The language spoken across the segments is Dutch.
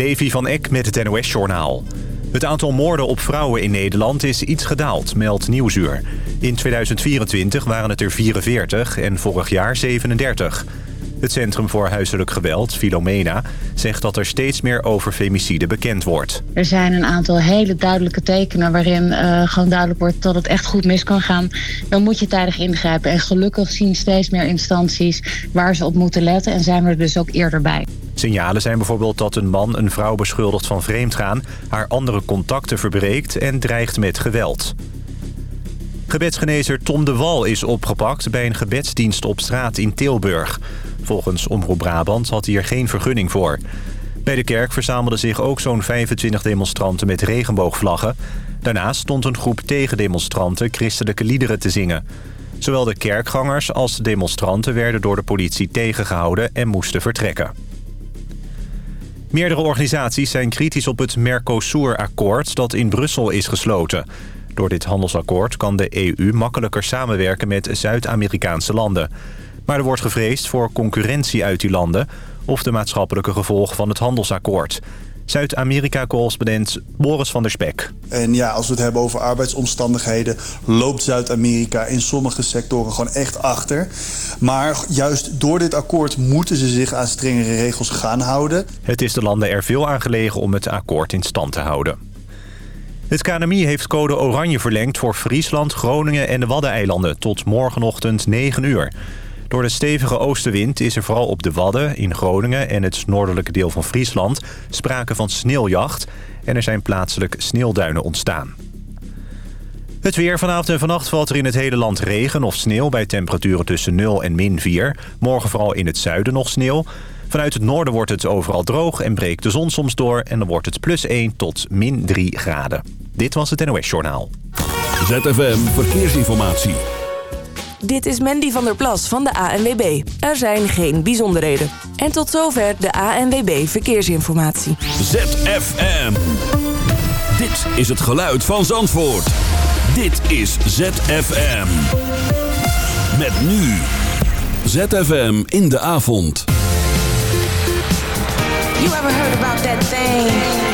Levi van Eck met het NOS-journaal. Het aantal moorden op vrouwen in Nederland is iets gedaald, meldt Nieuwsuur. In 2024 waren het er 44 en vorig jaar 37. Het Centrum voor Huiselijk Geweld, Filomena, zegt dat er steeds meer over femicide bekend wordt. Er zijn een aantal hele duidelijke tekenen waarin uh, gewoon duidelijk wordt dat het echt goed mis kan gaan. Dan moet je tijdig ingrijpen. En gelukkig zien steeds meer instanties waar ze op moeten letten en zijn we er dus ook eerder bij. Signalen zijn bijvoorbeeld dat een man een vrouw beschuldigt van vreemdgaan... haar andere contacten verbreekt en dreigt met geweld. Gebedsgenezer Tom de Wal is opgepakt bij een gebedsdienst op straat in Tilburg. Volgens Omroep Brabant had hij er geen vergunning voor. Bij de kerk verzamelden zich ook zo'n 25 demonstranten met regenboogvlaggen. Daarnaast stond een groep tegendemonstranten christelijke liederen te zingen. Zowel de kerkgangers als de demonstranten werden door de politie tegengehouden en moesten vertrekken. Meerdere organisaties zijn kritisch op het Mercosur-akkoord dat in Brussel is gesloten. Door dit handelsakkoord kan de EU makkelijker samenwerken met Zuid-Amerikaanse landen. Maar er wordt gevreesd voor concurrentie uit die landen... of de maatschappelijke gevolgen van het handelsakkoord. Zuid-Amerika-correspondent Boris van der Spek. En ja, als we het hebben over arbeidsomstandigheden... loopt Zuid-Amerika in sommige sectoren gewoon echt achter. Maar juist door dit akkoord moeten ze zich aan strengere regels gaan houden. Het is de landen er veel aan gelegen om het akkoord in stand te houden. Het KNMI heeft code oranje verlengd voor Friesland, Groningen en de Waddeneilanden... tot morgenochtend 9 uur. Door de stevige oostenwind is er vooral op de Wadden, in Groningen en het noordelijke deel van Friesland sprake van sneeuwjacht en er zijn plaatselijk sneeuwduinen ontstaan. Het weer vanavond en vannacht valt er in het hele land regen of sneeuw... bij temperaturen tussen 0 en min 4. Morgen vooral in het zuiden nog sneeuw. Vanuit het noorden wordt het overal droog en breekt de zon soms door... en dan wordt het plus 1 tot min 3 graden. Dit was het NOS Journaal. ZFM Verkeersinformatie. Dit is Mandy van der Plas van de ANWB. Er zijn geen bijzonderheden. En tot zover de ANWB Verkeersinformatie. ZFM. Dit is het geluid van Zandvoort. Dit is ZFM. Met nu. ZFM in de avond. You ever heard about that thing?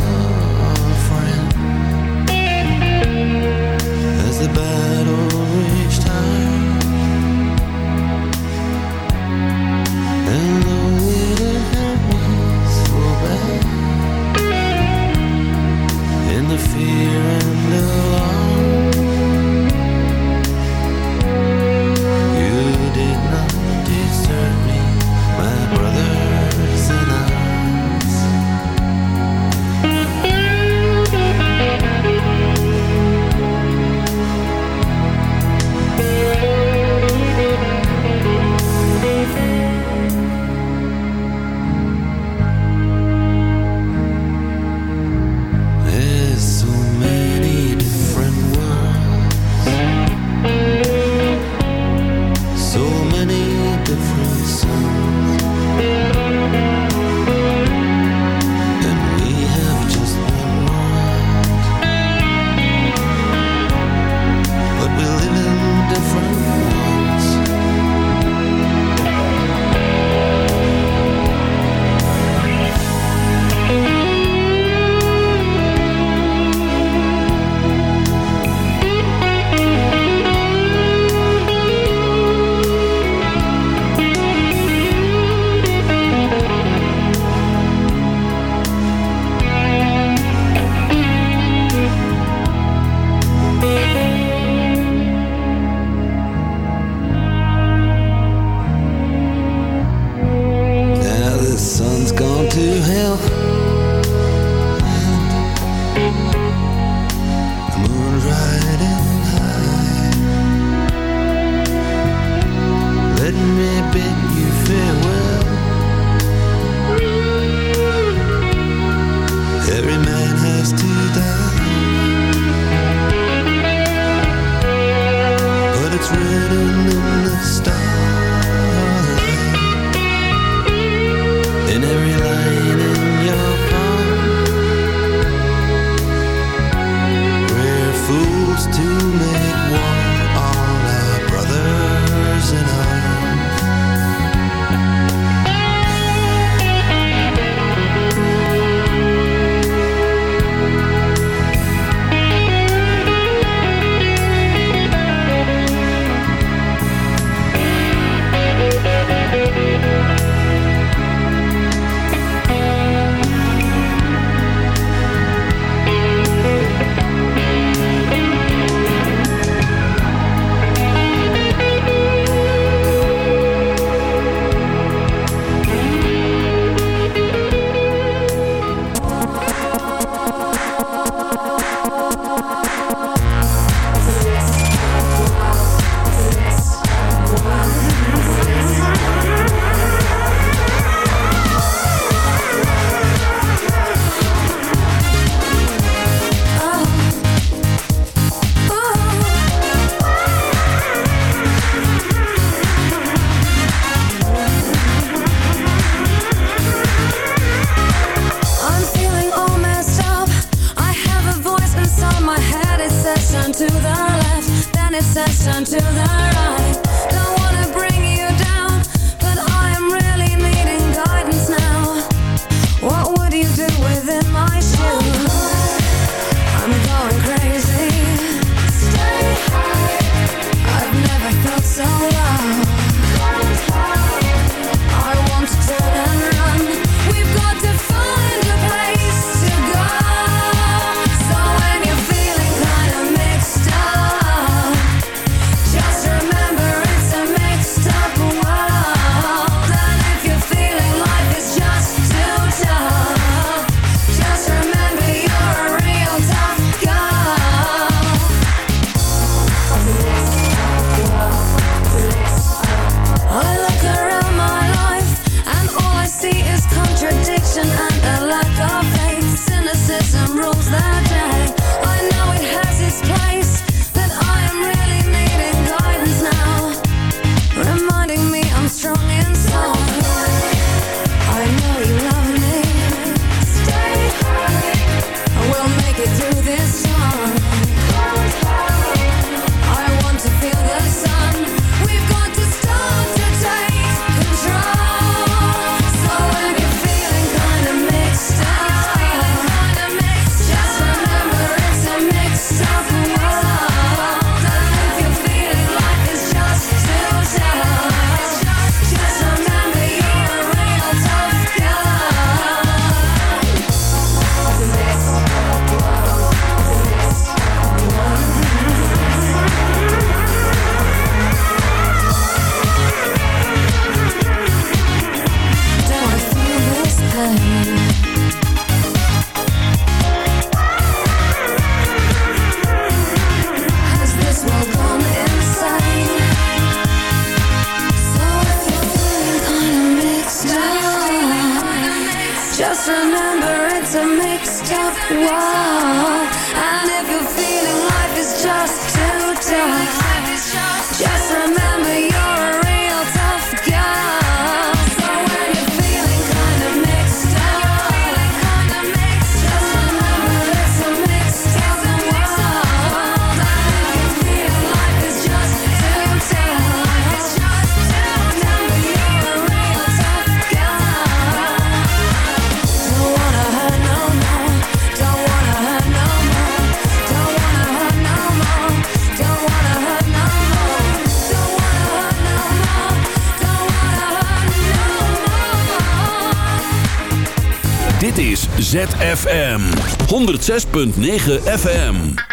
106.9 FM.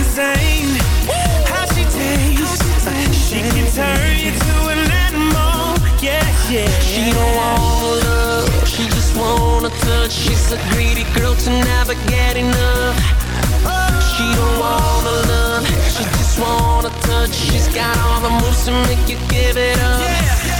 How she tastes. She can turn you to an animal. Yeah, yeah. She don't want love. She just wanna touch. She's a greedy girl to never get enough. She don't want love. She just wanna touch. She's got all the moves to make you give it up.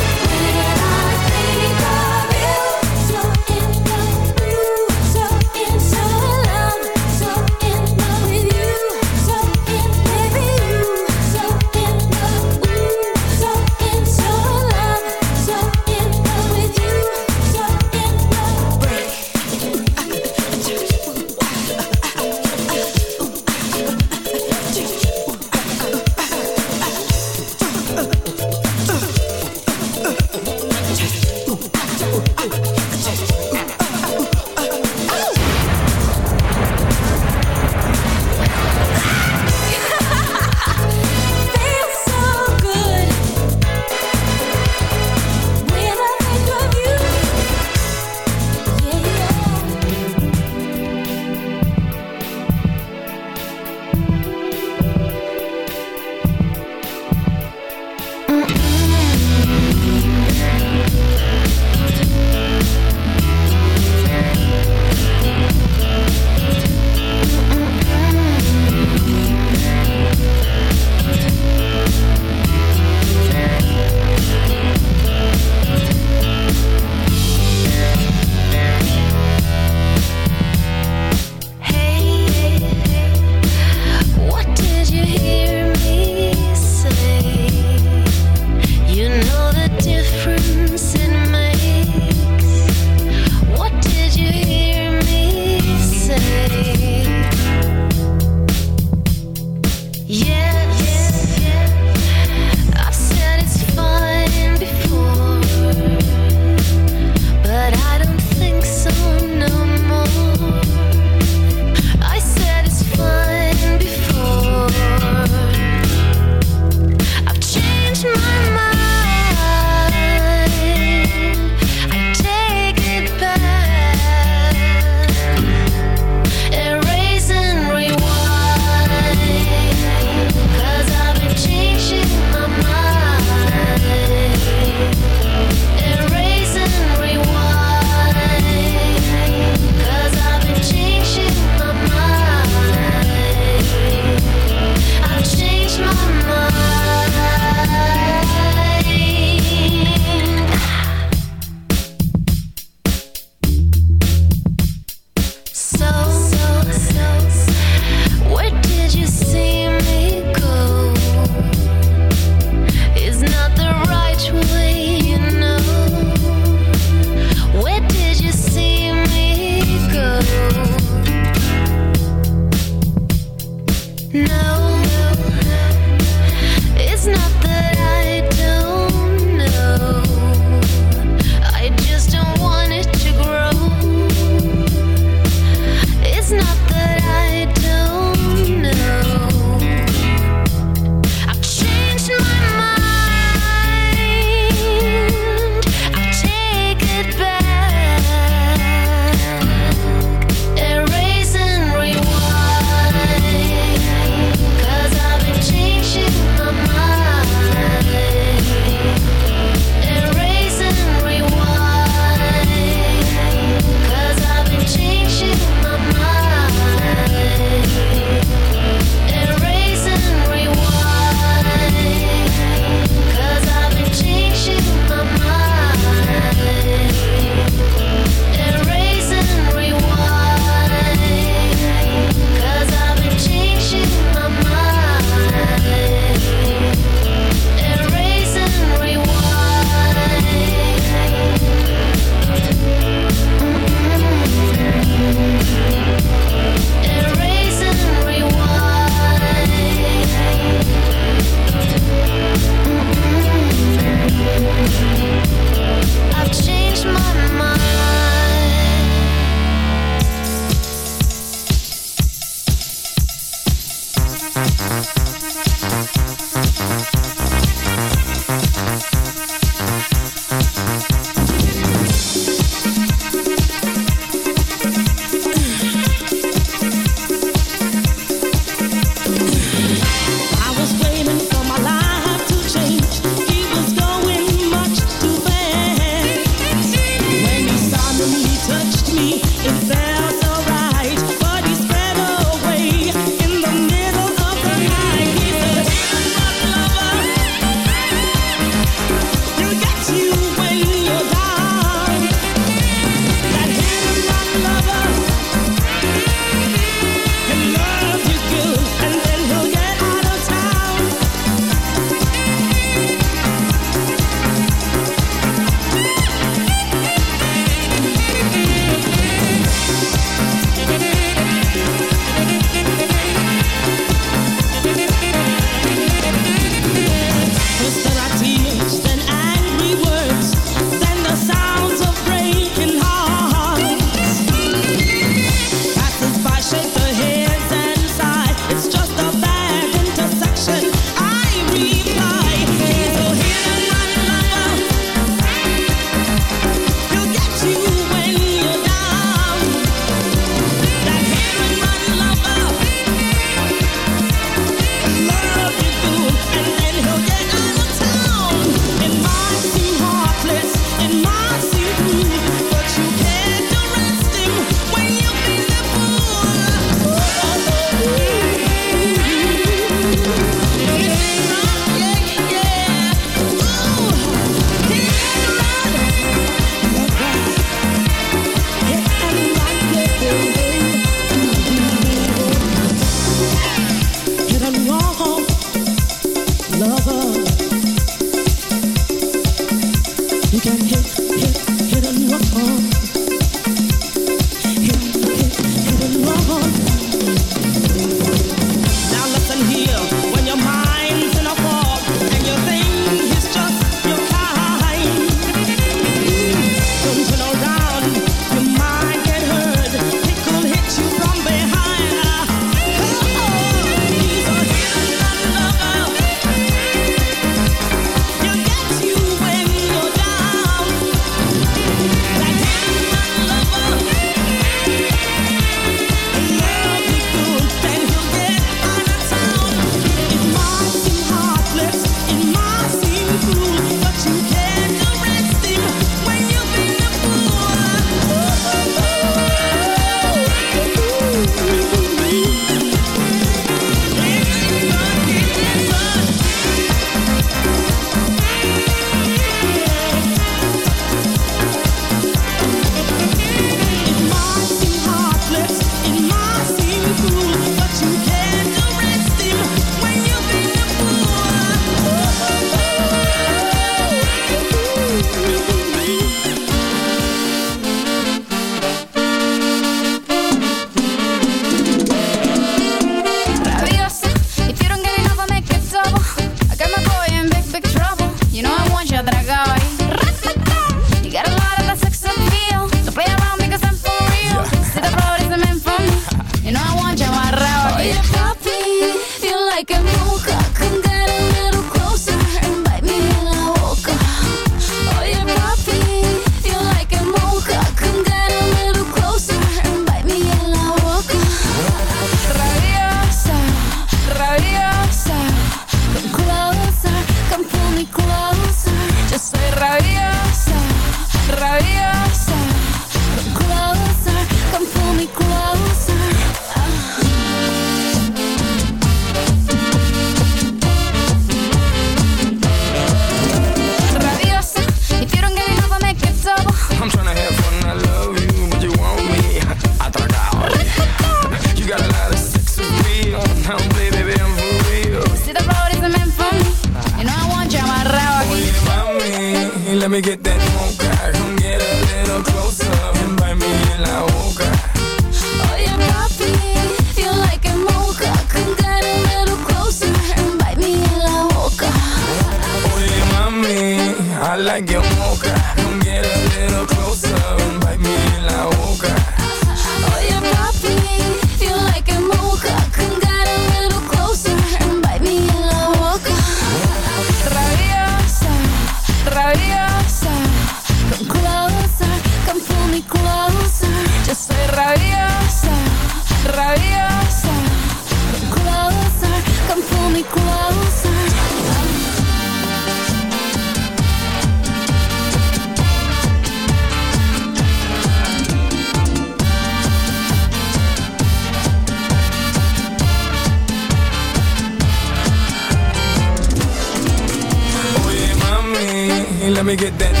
me get that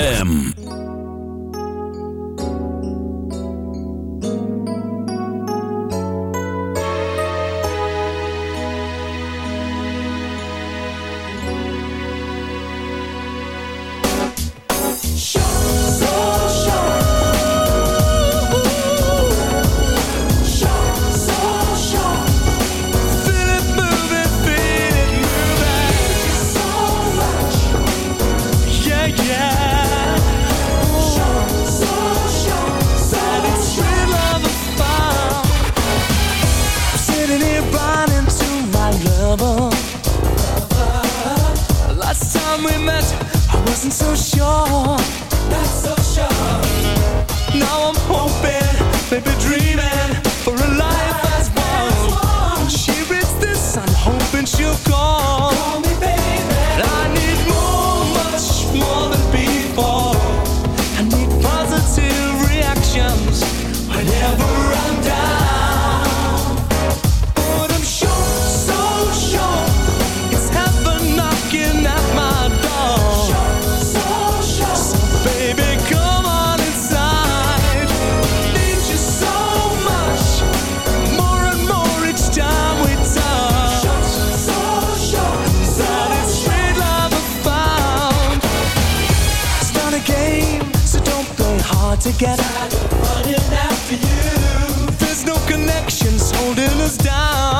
ZFM. together. Tired running after you. There's no connections holding us down.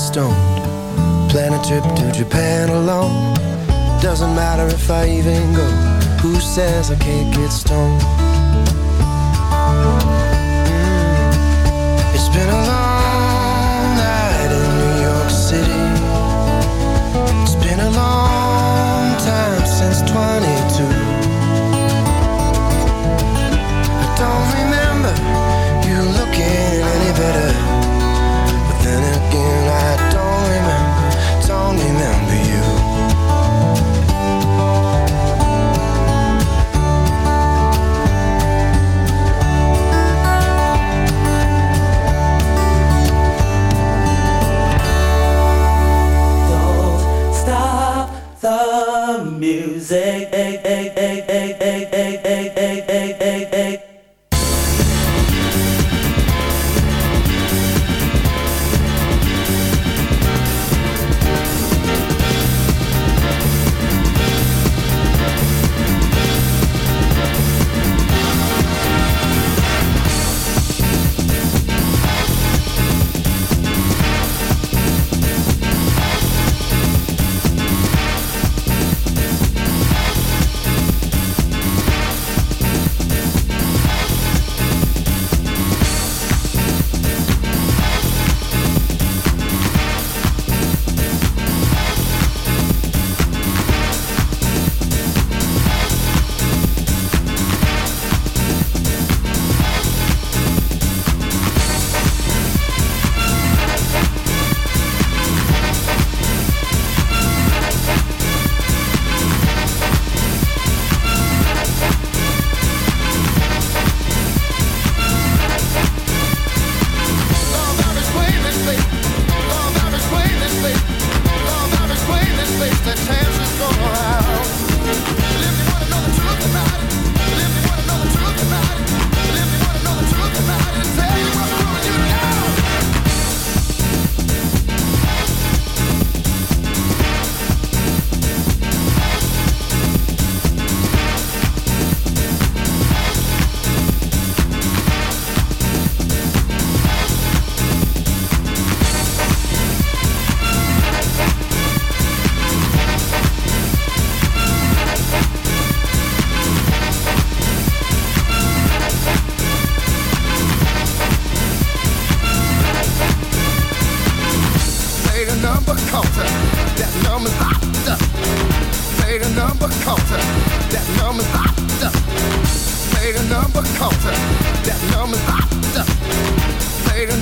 stone.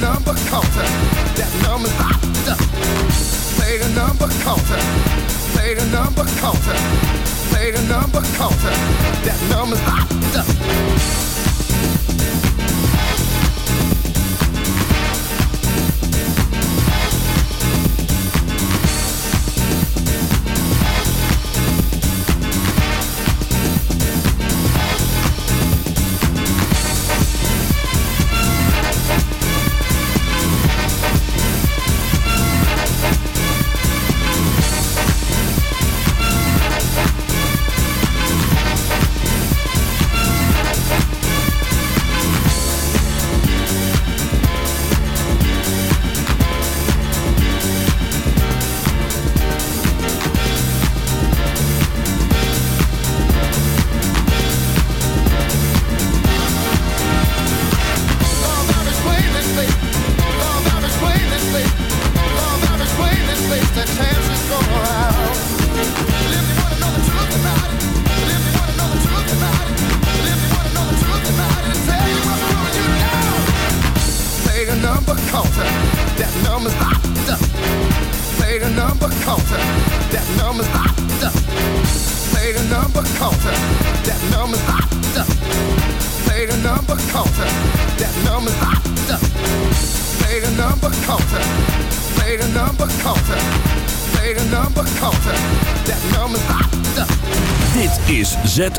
Number counter, that number's hot. Play the number counter. Play the number counter. Play the number counter. That number's hot.